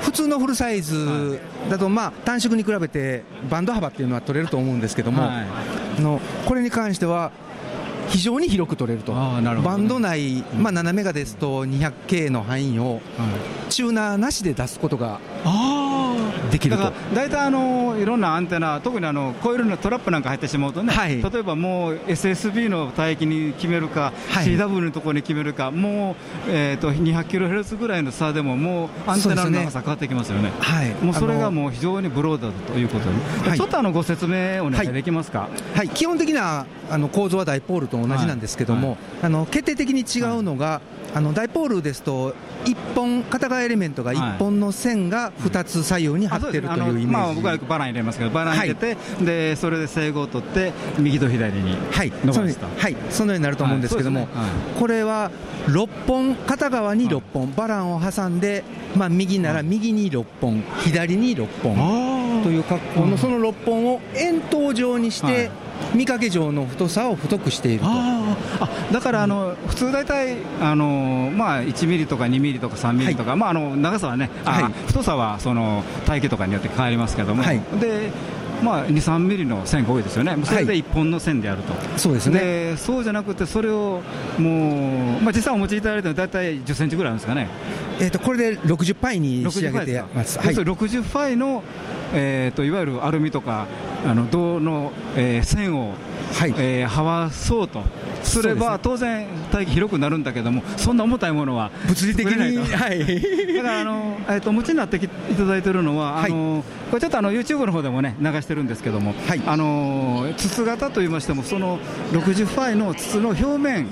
普通のフルサイズだと、まあ、短縮に比べてバンド幅っていうのは取れると思うんですけども、はい。あのこれに関しては非常に広く取れると。バンド内、まあ、斜めがですと 200K の範囲をチューナーなしで出すことができると。だから大体あのいろんなアンテナ、特にあのコイルのトラップなんか入ってしまうとね、例えばもう SSB の帯域に決めるか、CW のところに決めるか、もう、えー、と200キロヘルツぐらいの差でも、もうアンテナの長さ変わってきますよね、はい。もうそれがもう非常にブロードだということで、はい。ちょっとあのご説明お願いできますか？はい、基本的なあの構造はダイポールと同じなんですけども、あの決定的に違うのが、あのダイポールですと、1本、片側エレメントが1本の線が2つ左右に張ってるというイメまあ、ージ。僕はよくバラン入れますけど、バラン入れて、でそれで整合を取って、右と左にはい、伸ばすと。そのはい、そのようになると思うんですけども、はい。ね。これは6本、片側に6本、バランを挟んで、まあ、右なら右に6本、左に6本という格好の、その6本を円筒状にして、見かけ状の太さを太くしていると。だからあの普通大体あのまあ1ミリとか2ミリとか3ミリとか、まああの長さはね、あはい太さはその体型とかによって変わりますけども、でまあ2、3ミリの線が多いですよね。それで1本の線であると。そうですねでそうじゃなくてそれをもうまあ実際お持ちいただいたのは大体10センチぐらいあるんですかね。えー、とこれで60パイに仕上げてやます。はい要するに60ファイの、えー、といわゆるアルミとかあの銅の、えー線を、えーはわそうと。すれば、当然体積広くなるんだけどもそんな重たいものは物理的に作れないと。はい。だからあの、えー、とお持ちになってきいただいてるのは、あのこれちょっとあの YouTube の方でもね流してるんですけども、あの筒型といいましてもその60ファイの筒の表面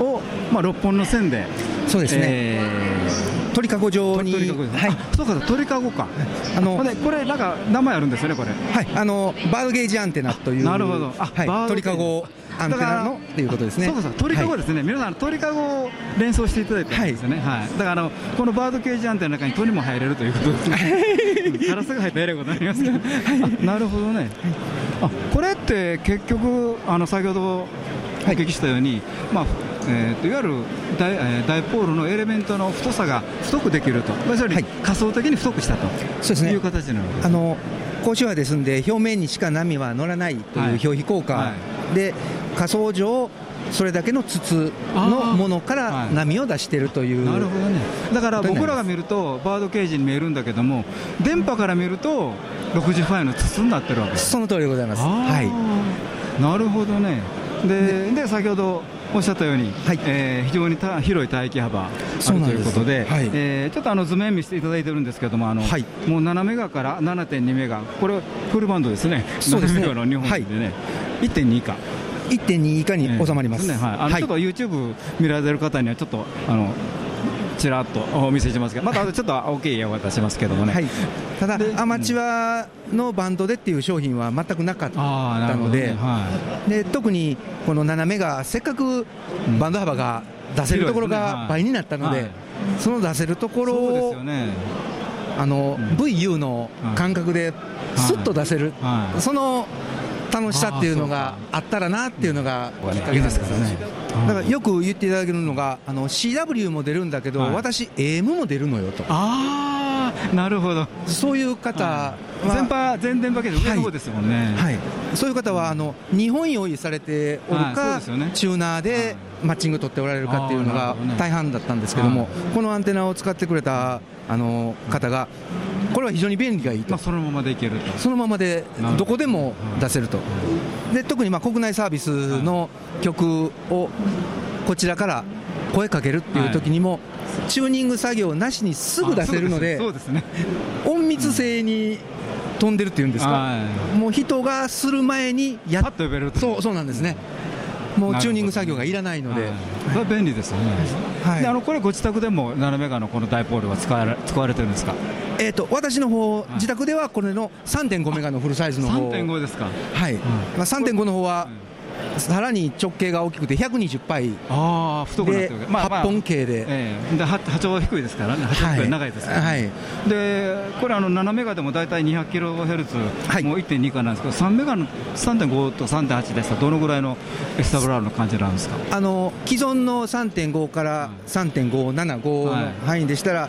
を、まあ、6本の線でそうですね。えー鳥かご状に、鳥かごですねあそうか鳥かごか。あのこれなんか名前あるんですよねこれ。はい、あのバードゲージアンテナという、なるほど。あはい、鳥かごアンテナのっていうことですね。そうかそうか鳥かごですね、皆さん鳥かごを連想していただいてるんですよね、はい。だからあのこのバードケージアンテナの中に鳥も入れるということですねうんカラスが入ったらえらいことになりますけど、あなるほどね。あこれって結局あの先ほどお聞きしたように、まあえーといわゆるダイ,、えーダイポールのエレメントの太さが太くできると、要するに仮想的に太くしたと、そうですね。いう形になるわけです。あの高周波ですんで、表面にしか波は乗らないという表皮効果で、仮想上、それだけの筒のものから波を出しているという、なるほどね。だから僕らが見るとバードケージに見えるんだけども電波から見ると60ファイの筒になってるわけ。ですその通りでございます。はい。なるほどねでで先ほどおっしゃったように、えー非常にた広い帯域幅あるということで、はいえーちょっとあの図面見せていただいてるんですけども、あのもう7メガから7.2メガ、これ、フルバンドですね、そうですね。7メガの日本でね、1.2以下。1.2以下に収まります。ね。はい、あのはい。ちょっと YouTube 見られてる方にはちょっとあのちらっとお見せしますが、またちょっと大きい絵を渡しますけどもね、はい、ただ、アマチュアのバンドでっていう商品は全くなかったので、ね。はで特にこの斜めがせっかくバンド幅が出せるところが倍になったので、その出せるところをよね、あの VU の感覚ですっと出せる、その楽しさっていうのがあったらなっていうのがきっかけですよね。だからよく言っていただけるのが、あの CW も出るんだけど、私、AM も出るのよと。ああ、なるほど。そういう方は、全波、全電波系で上の方ですもんね。はい、そういう方はあの日本用意されておるか、ですよね。チューナーでマッチング取っておられるかっていうのが大半だったんですけども、このアンテナを使ってくれたあの方が、これは非常に便利がいいと、そのままでいけると。そのままでど。こでも出せると、で特にまあ国内サービスの曲をこちらから声かけるっていう時にも、チューニング作業なしにすぐ出せるので、そうですね。隠密性に飛んでるっていうんですか、はもう人がする前にやっと呼べるそうそうなんですね、もうチューニング作業がいらないので、それは便利ですよね。であのこれご自宅でも斜め側のこのダイポールは使われ使われてるんですか？えー、と私の方、自宅ではこれの3.5メガのフルサイズの方。3.5ですか。はい、まあ、3.5の方は、さらに直径が大きくて120パイああ太くなってる。でまあまあ。8本径で、ええ。で波波長は低いですからね、波長は低い長いですから、ね。はい。でこれ、あの7メガでも大体200キロヘルツ、もう1.2かなんですけど、3メガの3.5と3.8ですと、どのぐらいの SWR の感じなんですか？あの既存の3.5から3.575の範囲でしたら、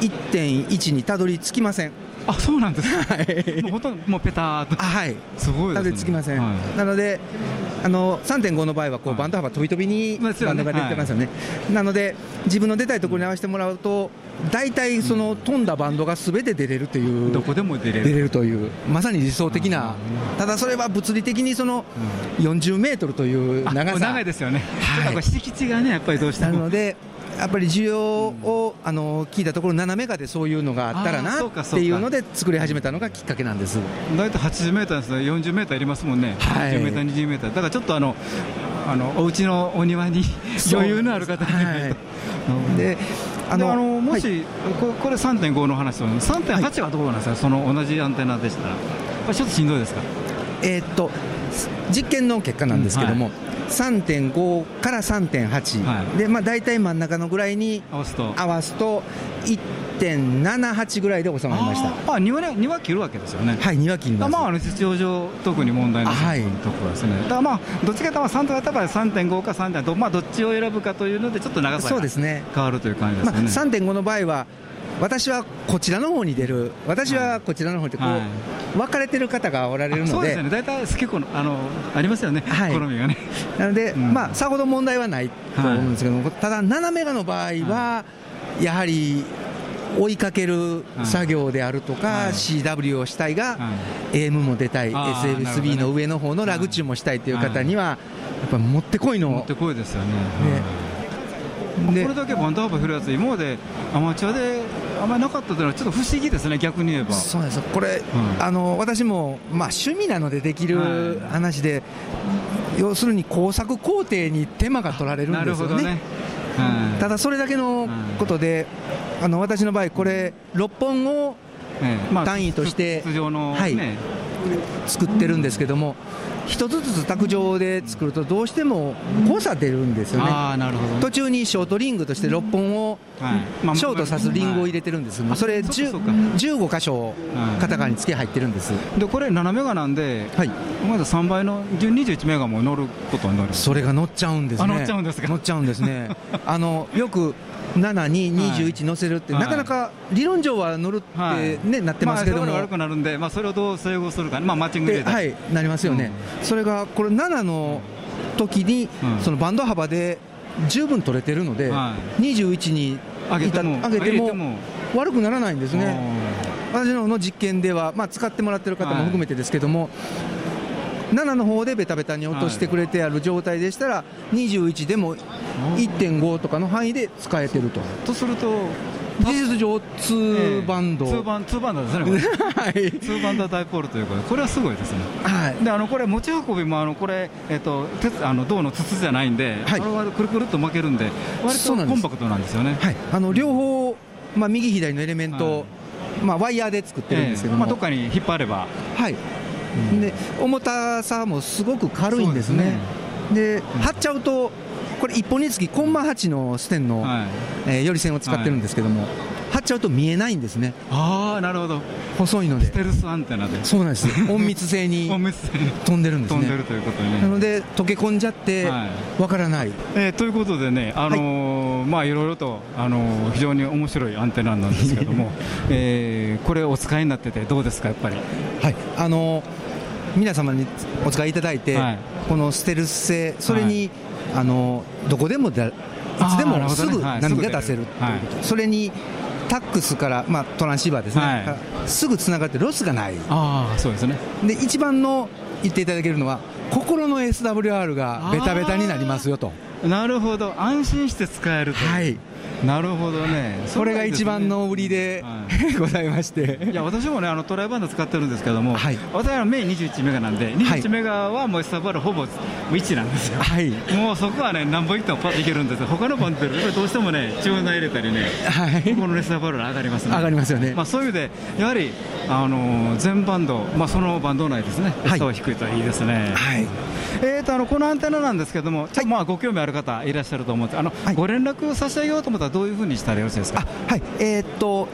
1.1にたどり着きません。あそうなんですか、もうほとんどもうペターっと、はい、すごいですね。たどり着きません、はなので、あの3.5の場合はこうバンド幅飛び飛びにバンドが出てますよね、なので、自分の出たいところに合わせてもらうと、大体その飛んだバンドがすべて出れるという、どこでも出れる。という、まさに理想的な、ただそれは物理的にその40メートルという長さ。長いですよね、ちょっとこれ敷地がね、やっぱりどうしても。なのでやっぱり需要を、あの聞いたところ、7メガでそういうのがあったらなっていうので、作り始めたのがきっかけなんです。大体80メーターですと40メーターいりますもんね、はい。10メーター、20メーター、だからちょっとあの、あのお家のお庭に 余裕のある方に。であのもし、ここれ3.5の話と、3.8はどうなんですか、その同じアンテナでしたら、ちょっとしんどいですか？えーっと実験の結果なんですけども、3.5から3.8、でまあ、大体真ん中のぐらいに合わすと合わすと1.78ぐらいで収まりました。あ庭ね庭切るわけですよね。はい庭切りますまああの実用上特に問題ないはいところですね。だからまあどっちかというとまあ3とやった場合3.5か3.5まあどっちを選ぶかというのでちょっと長さがそうですね変わるという感じですまあ、よね。3.5の場合は私はこちらの方に出る。私はこちらの方ってこう、はい。分かれてる方がおられるので。そうですよね。大体好きこのあのありますよね。好みがね。なので、まあ、さほど問題はないと思うんですけども、ただ、7メガの場合は、やはり追いかける作業であるとか、CW をしたいが、AM も出たい、SFSB の上の方のラグチューもしたいという方には、やっぱりもってこいの、もってこいですよね。これだけバンド幅広いやつ、今までアマチュアであんまりなかったというのは、ちょっと不思議ですね、逆に言えば。そうです。これ、あの私も、まあ、趣味なのでできる話で、要するに工作工程に手間が取られるんなですよね。ただそれだけのことで、あの私の場合、これ、6本を単位として、はい。ね。作ってるんですけども、一つずつ卓上で作ると、どうしても誤差出るんですよね。途中にショートリングとして6本をショートさすリングを入れてるんです、もうそれ10 15箇所、片側に付け入ってるんです。でこれ7メガなんで、まだ3倍の21メガも乗ることになるそれが乗っちゃうんですね。あ乗っちゃうんですか？乗っちゃうんですね。あのよく7に21乗せるって、はい。なかなか理論上は乗るってね、なってますけども、まあ、悪くなるんで、まあ、それをどう整合するか、まあ、マッチングではい、なりますよね、それがこれ7の時に、そのバンド幅で十分取れてるので、21に上げても上げても悪くならないんですね。私の方の実験では、まあ、使ってもらってる方も含めてですけども、7の方でベタベタに落としてくれてある状態でしたら、21でも1.5とかの範囲で使えてると。とすると、事実上2バンド、2バン2バンドですね、これ。2バンドダイポールということで、これはすごいですね、であのこれ、持ち運びもあのこれ、えっと鉄あの銅の筒じゃないんで、あれはくるくるっと巻けるんで、割とコンパクトなんですよね。はい、あの両方、まあ、右左のエレメント、まあ、ワイヤーで作ってるんですけども、ええ。まあ、どっかに引っ張れば、はい、で重たさもすごく軽いんですね。で貼っちゃうとこれ1本につきコンマ8のステンの、えーより線を使ってるんですけども、貼っちゃうと見えないんですね。ああなるほど。細いので。ステルスアンテナで。そうなんです 隠密性に飛んでるんですね。飛んでるということに。ねなので溶け込んじゃってわからない、えーということでね、あのーまあいろいろと、あのー非常に面白いアンテナなんですけども、えーこれお使いになっててどうですかやっぱり？はい。あの皆様にお使いいただいて、このステルス性それに、あのどこでもだいつでもすぐねはい。波が出せるということ、それにタックスから、まあ、トランシーバーですね、はすぐつながってロスがない。ああそうですね。で一番の言っていただけるのは心の SWR がベタベタになりますよと。なるほど。安心して使えるとはいなるほどね。それが一番の売りで、ございまして。い。や私もねあのトライバンド使ってるんですけども、私はメイン21メガなんで21メガはもう SWR ほぼ1なんですよ、もうそこはね何本いってもパッといけるんですよ。他のバンドってやっぱりどうしてもねチューナー入れたりね、この SWR 上がりますね。上がりますよね。まあ、そういう意味でやはり、あのー全バンド、まあ、そのバンド内ですね、はい。差は低いといいですね。えー、とあのこのアンテナなんですけども、ちょっとまあご興味ある方いらっしゃると思うんです。あの、ご連絡差し上げようと思ったらどういうふうにしたらよろしいですか？はい。えーっと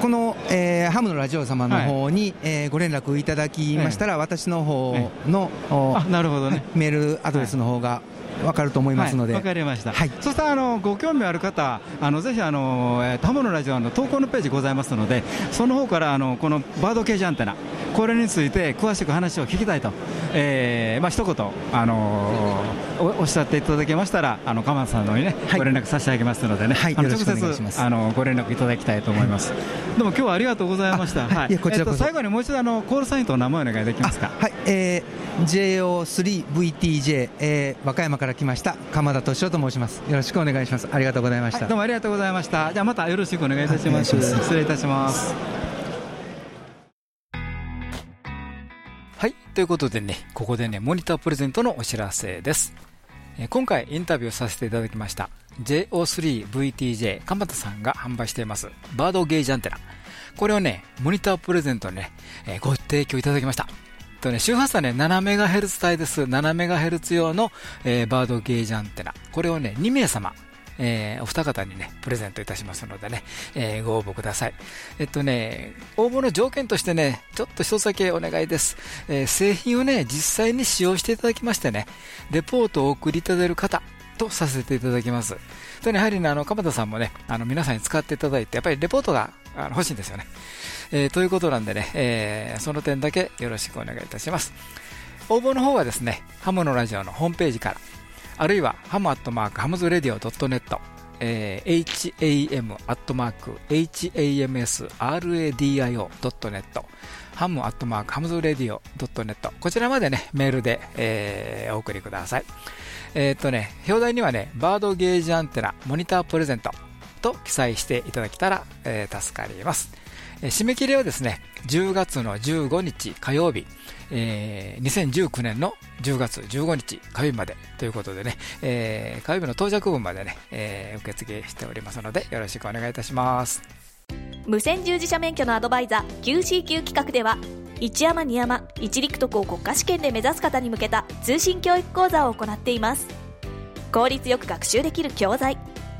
この、えーハムのラジオ様の方に、えーご連絡いただきましたら、私の方の、おなるほどね、はいメールアドレスの方が分かると思いますので、はいわ、かりました、そしたらあのご興味ある方、あのぜひあの、えー、タモのラジオの投稿のページございますので、その方からあのこのバードケージアンテナ、これについて詳しく話を聞きたいと、えーまあ一言、あのおおっしゃっていただけましたら、あの鎌田さんの方にね、ご連絡差し上げますのでね、あのよろしくお願いします。直接あのご連絡いただきたいと思います。どうも今日はありがとうございました。はい。こちらこそ。えっと最後にもう一度あのコールサインとお名前お願いできますか？はい、えー、JO3VTJ、えー和歌山から来ました鎌田敏夫と申します。よろしくお願いします。ありがとうございました。はいどうもありがとうございました。じゃあまたよろしくお願いいたします。はいます失礼いたします。はい。ということでね、ここでね、モニタープレゼントのお知らせです。えー今回インタビューさせていただきました JO3VTJ 鎌田さんが販売していますバードゲージアンテナ。これをね、モニタープレゼントね、えーご提供いただきました。とね、周波数はね、7MHz 帯です。7MHz 用の、えーバードゲージアンテナ。これをね、2名様、えーお二方にね、プレゼントいたしますのでね、えーご応募ください。えっとね、応募の条件としてね、ちょっと一つだけお願いです。えー製品をね、実際に使用していただきましてね、レポートを送りいただける方、とさせていただきます。とね、やはりね、あの、鎌田さんもね、あの、皆さんに使っていただいて、やっぱりレポートがあの欲しいんですよね。えーということなんでね、えーその点だけよろしくお願いいたします。応募の方はですね、ハムのラジオのホームページから、あるいはハムアットマークハムズレディオ .net、えー ham アットマーク hamsradio.net ham アットマーク hamsradio .net こちらまでね、メールで、えーお送りください。えーっとね、表題にはね、バードケージアンテナモニタープレゼントと記載していただけたら、えー助かります。えー締め切りはですね、10月の15日火曜日、えー2019年の10月15日火曜日までということでね、えー火曜日の到着分までね、えー受付しておりますので、よろしくお願いいたします。無線従事者免許のアドバイザー QCQ 企画では一山二山一陸徳を国家試験で目指す方に向けた通信教育講座を行っています効率よく学習できる教材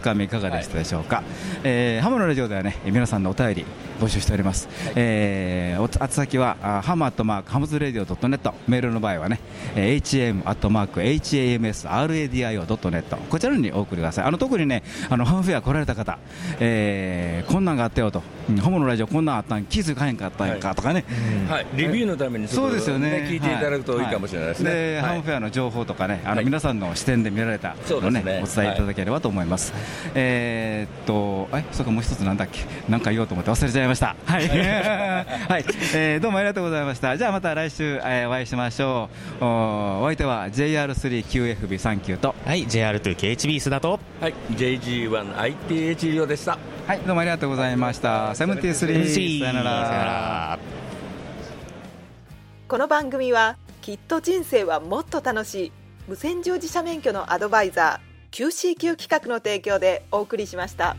日目いかがでしたでしょうか、えーハムのラジオではね皆さんのお便り募集しております、えーお宛先はあハムアットマークハムズレディオドットネットメールの場合はね、えー HM アットマーク HAMSRADIO.net こちらにお送りください。あの特にねあのハムフェア来られた方、えーこんなんがあったよと、うんハムのラジオこんなんあったん気づかへんかったんかとかね、はい、レビューのためにそうですよね。聞いていただくとい。いかもしれないですね。で、はい。ハムフェアの情報とかね、あの、はい。皆さんの視点で見られたのね、そうですね。お伝えいただければと思います。えーっと、え、そうか、もう一つなんだっけ、なんか言おうと思って忘れちゃいました。はい、はい、えーどうもありがとうございました。じゃあ、また来週、えーお会いしましょう。おお相手は JR3QFB39 と、はい、JR2KHB 須田と、はい、JG1ITH 量でした。はい、どうもありがとうございました。セブンティースリー、さよなら。この番組はきっと人生はもっと楽しい無線乗自社免許のアドバイザー QCQ 企画の提供でお送りしました。